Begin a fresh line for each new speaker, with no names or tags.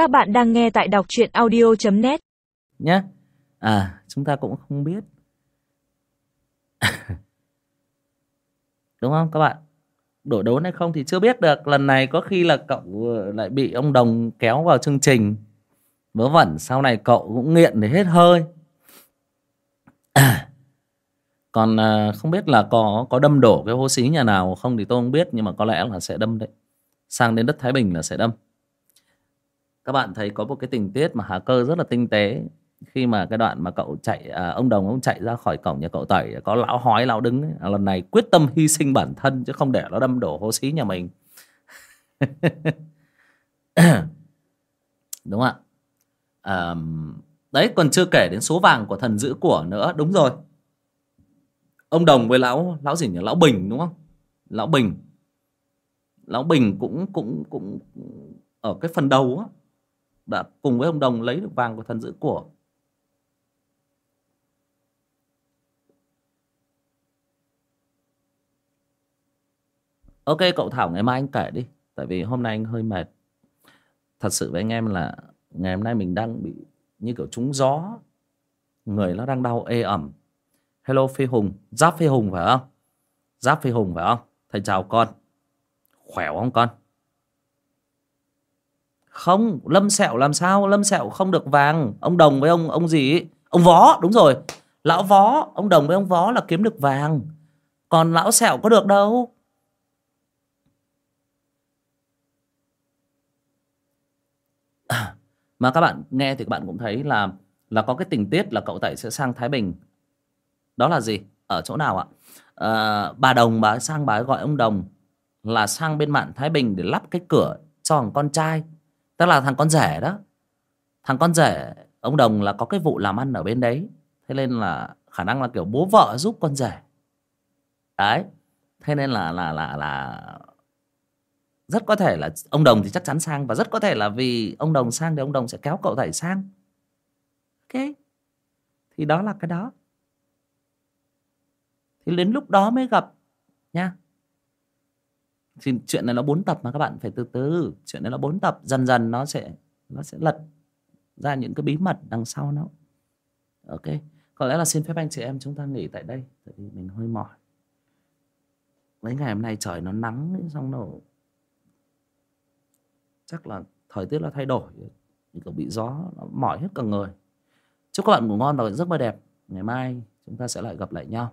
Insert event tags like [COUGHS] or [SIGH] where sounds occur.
Các bạn đang nghe tại đọc truyện audio.net
nhé à chúng ta cũng không biết. [LAUGHS] Đúng không các bạn? Đổi đốn hay không thì chưa biết được. Lần này có khi là cậu ờ, lại bị ông đồng kéo vào chương trình. Vớ vẩn sau này cậu cũng nghiện để hết hơi. À, [CLEARS THROAT] còn à, không biết là có có đâm đổ cái hố xí nhà nào không thì tôi không biết nhưng mà có lẽ là sẽ đâm đấy. Sang đến đất thái bình là sẽ đâm các bạn thấy có một cái tình tiết mà hà cơ rất là tinh tế. Khi mà cái đoạn mà cậu chạy à, ông đồng ông chạy ra khỏi cổng nhà cậu tẩy có lão hói lão đứng ấy. Lần này quyết tâm hy sinh bản thân chứ không để nó đâm đổ hố xí nhà mình. [COUGHS] Đúng không ạ? À, đấy còn chưa kể đến số vàng của thần giữ của nữa. Đúng rồi. Ông đồng với lão lão gì nhỉ? Lão bình đúng không? Lão bình. Lão bình cũng cũng cũng ở cái phần đầu á đã cùng với ông đồng lấy được vàng của thần giữ của. Ok, cậu thảo, ngày mai anh kể đi, tại vì hôm nay anh hơi mệt. Thật sự với anh em là ngày hôm nay mình đang bị như kiểu trúng gió, người nó đang đau ê ẩm. Hello, phi hùng. Giáp phi hùng phải không? Giáp phi hùng phải không? Thầy chào con. Khỏe không con? Không lâm sẹo làm sao? Lâm sẹo không được vàng. Ông đồng với ông ông gì? Ấy. ông vó đúng rồi. Lão vó ông đồng với ông vó là kiếm được vàng. Còn lão sẹo có được đâu? Mà các bạn nghe thì các bạn cũng thấy là là có cái tình tiết là cậu tẩy sẽ sang Thái Bình. Đó là gì? Ở chỗ nào ạ? À, bà đồng bà sang bà ấy gọi ông đồng là sang bên mạn Thái Bình để lắp cái cửa cho thằng con trai tức là thằng con rể đó. Thằng con rể, ông đồng là có cái vụ làm ăn ở bên đấy. Thế nên là khả năng là kiểu bố vợ giúp con rể. Đấy. Thế nên là là là là rất có thể là ông đồng thì chắc chắn sang và rất có thể là vì ông đồng sang thì ông đồng sẽ kéo cậu thầy sang. Ok. Thì đó là cái đó. Thì đến lúc đó mới gặp nha thì chuyện này nó bốn tập mà các bạn, phải từ từ. Chuyện này nó bốn tập, dần dần nó sẽ nó sẽ lật ra những cái bí mật đằng sau nó. Ok, có lẽ là xin phép anh chị em chúng ta nghỉ tại đây, tại vì mình hơi mỏi. Mấy ngày hôm nay trời nó nắng xong nó chắc là thời tiết nó thay đổi mình kiểu bị gió, nó mỏi hết cả người. Chúc các bạn ngủ ngon và giấc mơ đẹp. Ngày mai chúng ta sẽ lại gặp lại nhau.